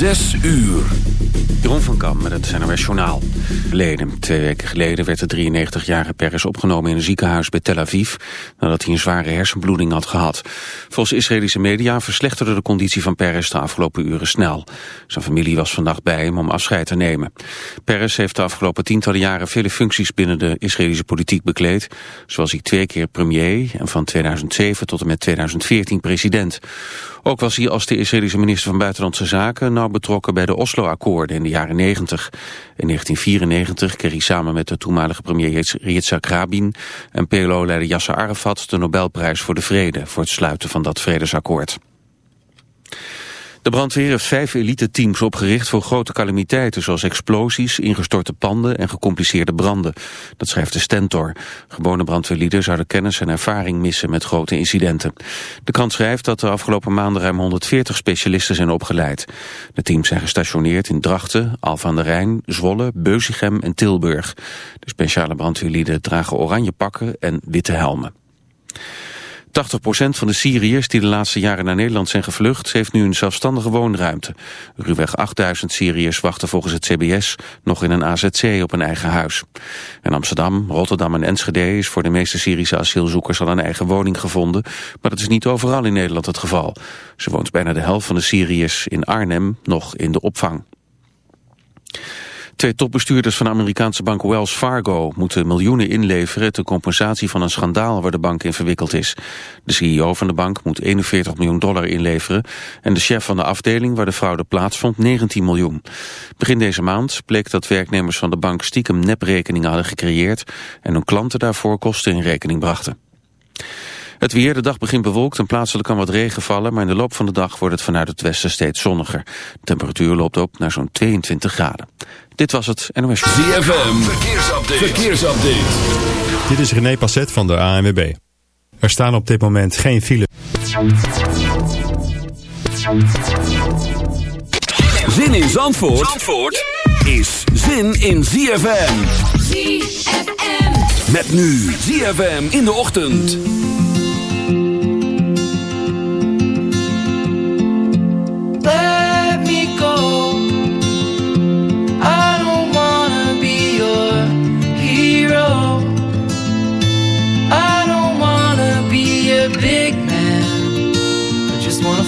Zes uur. Jeroen van Kam met het NOS Journaal. Leden. Twee weken geleden werd de 93-jarige Peres opgenomen in een ziekenhuis bij Tel Aviv... nadat hij een zware hersenbloeding had gehad. Volgens Israëlische media verslechterde de conditie van Peres de afgelopen uren snel. Zijn familie was vandaag bij hem om afscheid te nemen. Peres heeft de afgelopen tientallen jaren vele functies binnen de Israëlische politiek bekleed... zoals hij twee keer premier en van 2007 tot en met 2014 president. Ook was hij als de Israëlische minister van Buitenlandse Zaken... nauw betrokken bij de Oslo-akkoorden in de jaren 90. In 1994 kreeg hij samen met de toenmalige premier Yitzhak Rabin... en PLO-leider Yasser Arafat de Nobelprijs voor de Vrede... voor het sluiten van dat vredesakkoord. De brandweer heeft vijf elite-teams opgericht voor grote calamiteiten... zoals explosies, ingestorte panden en gecompliceerde branden. Dat schrijft de Stentor. Gewone brandweerlieden zouden kennis en ervaring missen met grote incidenten. De krant schrijft dat de afgelopen maanden ruim 140 specialisten zijn opgeleid. De teams zijn gestationeerd in Drachten, Alphen aan de Rijn, Zwolle, Beuzigem en Tilburg. De speciale brandweerlieden dragen oranje pakken en witte helmen. 80% van de Syriërs die de laatste jaren naar Nederland zijn gevlucht... heeft nu een zelfstandige woonruimte. Ruwweg 8000 Syriërs wachten volgens het CBS nog in een AZC op een eigen huis. In Amsterdam, Rotterdam en Enschede is voor de meeste Syrische asielzoekers al een eigen woning gevonden. Maar dat is niet overal in Nederland het geval. Ze woont bijna de helft van de Syriërs in Arnhem nog in de opvang. Twee topbestuurders van de Amerikaanse bank Wells Fargo moeten miljoenen inleveren ter compensatie van een schandaal waar de bank in verwikkeld is. De CEO van de bank moet 41 miljoen dollar inleveren en de chef van de afdeling waar de fraude plaatsvond 19 miljoen. Begin deze maand bleek dat werknemers van de bank stiekem neprekeningen hadden gecreëerd en hun klanten daarvoor kosten in rekening brachten. Het weer, de dag begint bewolkt en plaatselijk kan wat regen vallen... maar in de loop van de dag wordt het vanuit het westen steeds zonniger. De temperatuur loopt op naar zo'n 22 graden. Dit was het NOS. ZFM, verkeersupdate. verkeersupdate. Dit is René Passet van de ANWB. Er staan op dit moment geen file. Zin in Zandvoort, Zandvoort is zin in ZFM. ZFM. Met nu ZFM in de ochtend.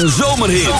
en zomerhits.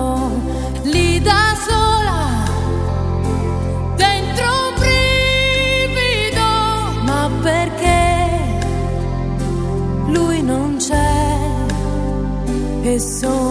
da sola dentro un brivido, ma perché lui non c'è? E sono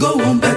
go on back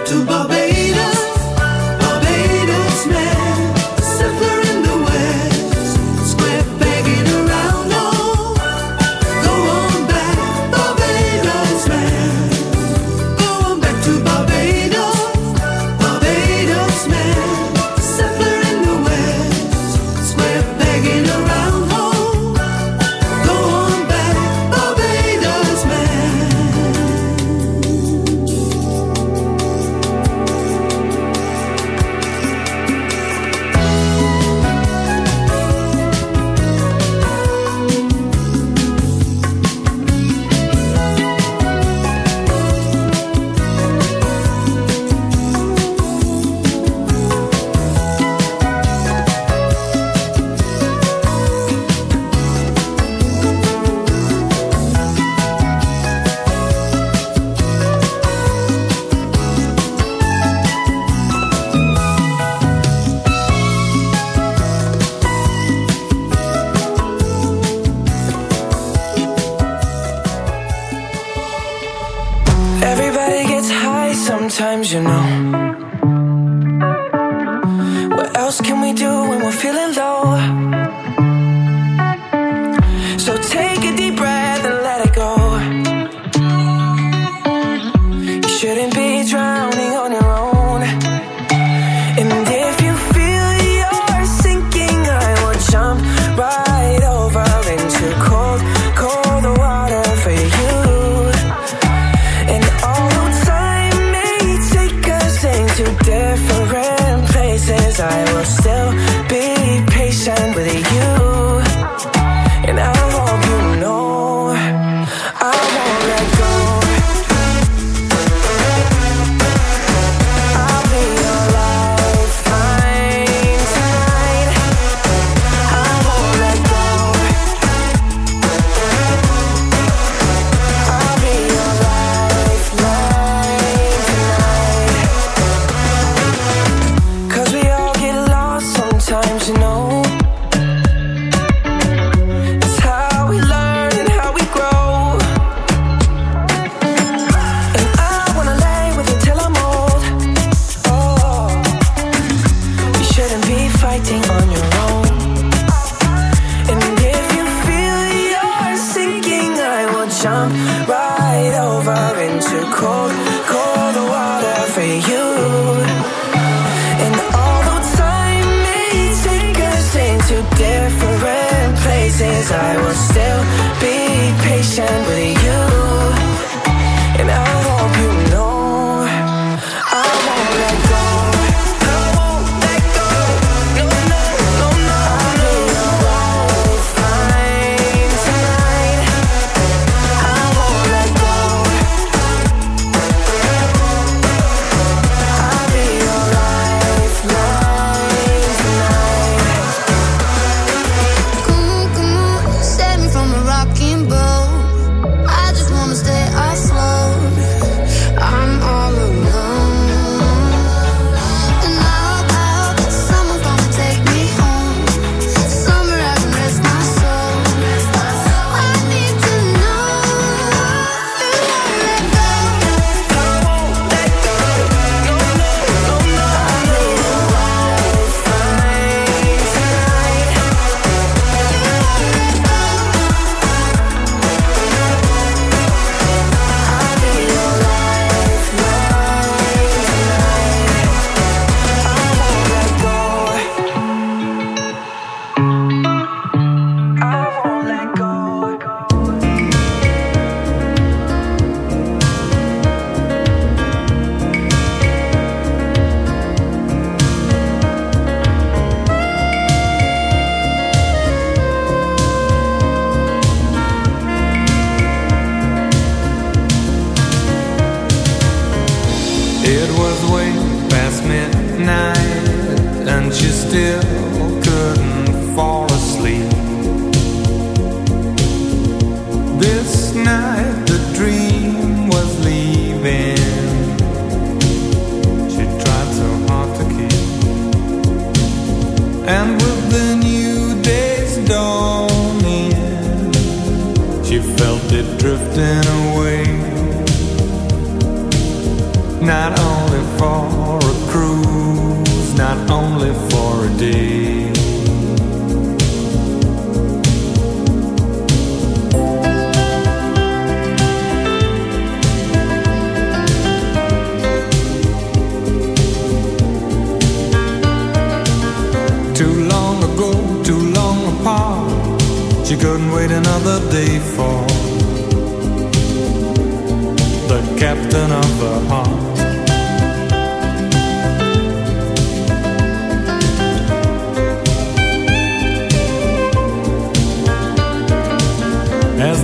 still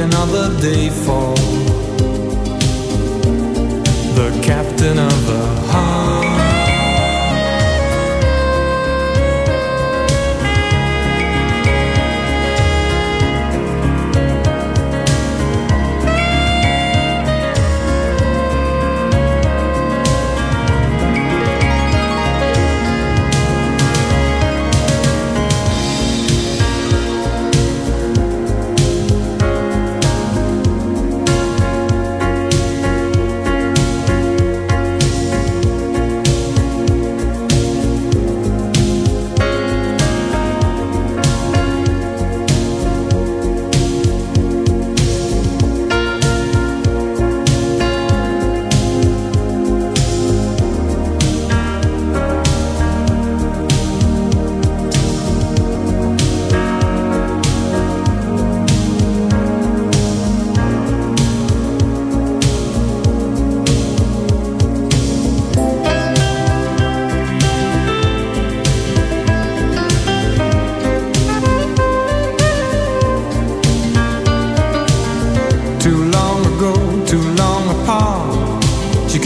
another day fall.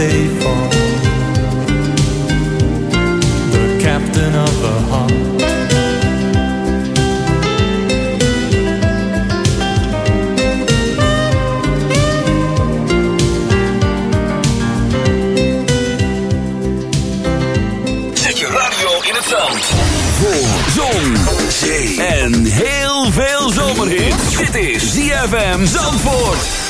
Day for the captain of the heart. Zet je radio in het zand. Voor zon, zee en heel veel zomerhit. Dit is ZFM Zandvoort.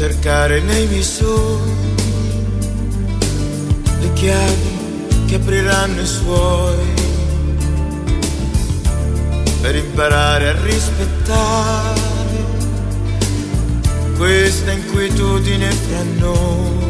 cercare nei miei sogni le chiavi che apriranno i suoi per imparare a rispettare questa inquietudine fra noi.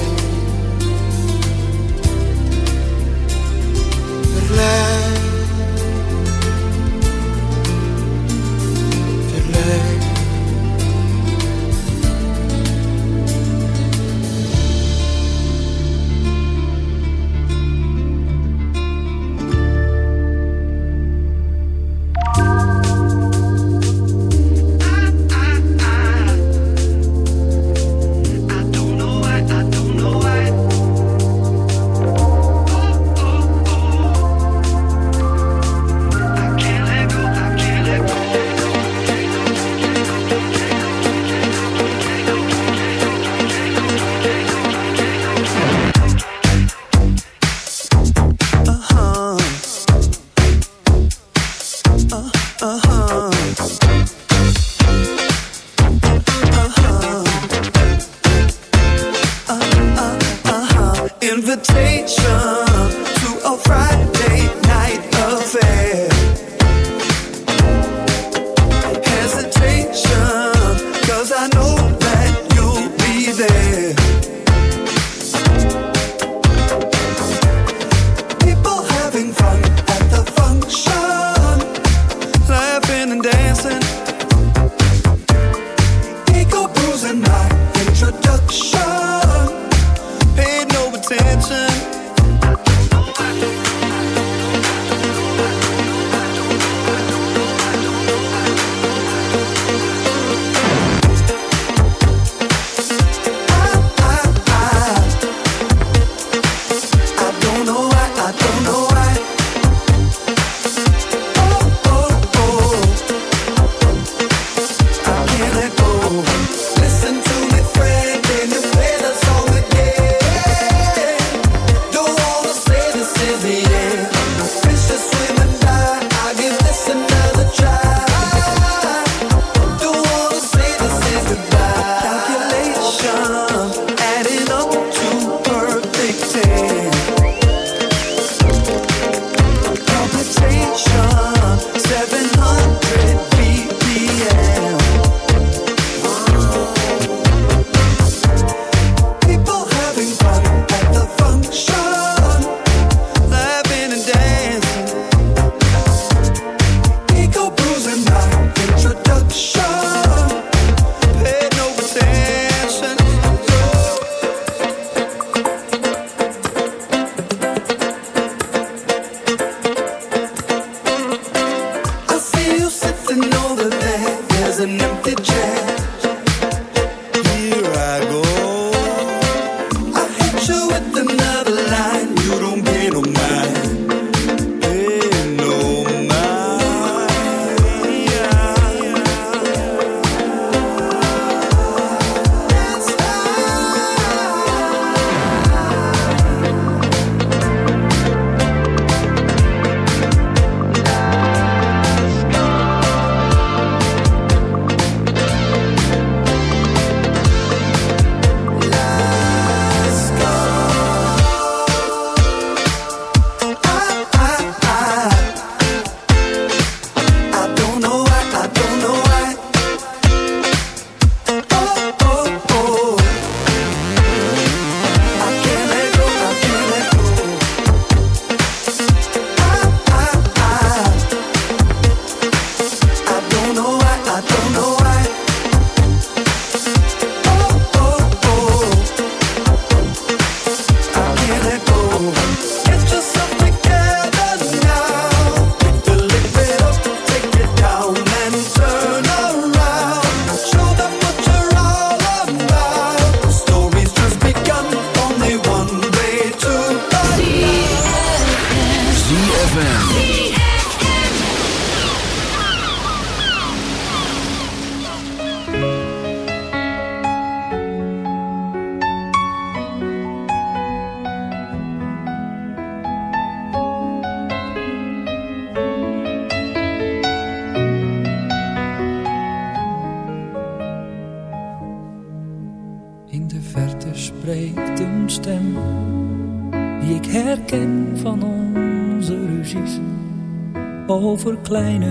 kleine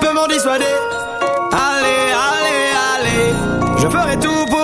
Peut m'en dissuader. Allez, allez, allez, je ferai tout pour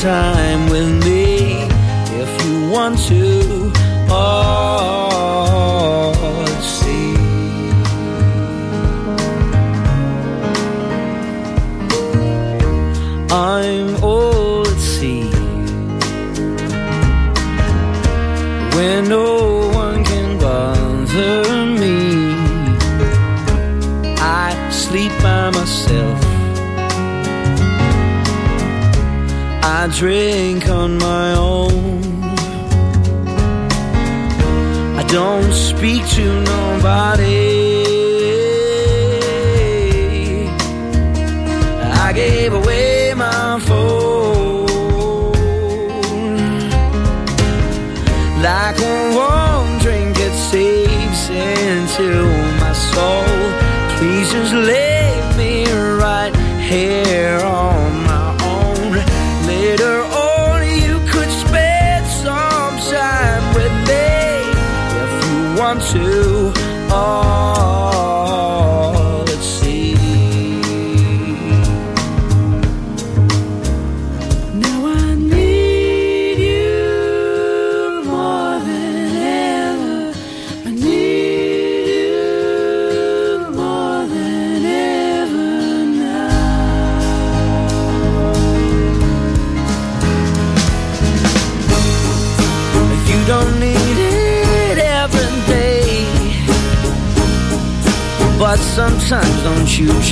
Time with me if you want to. Drink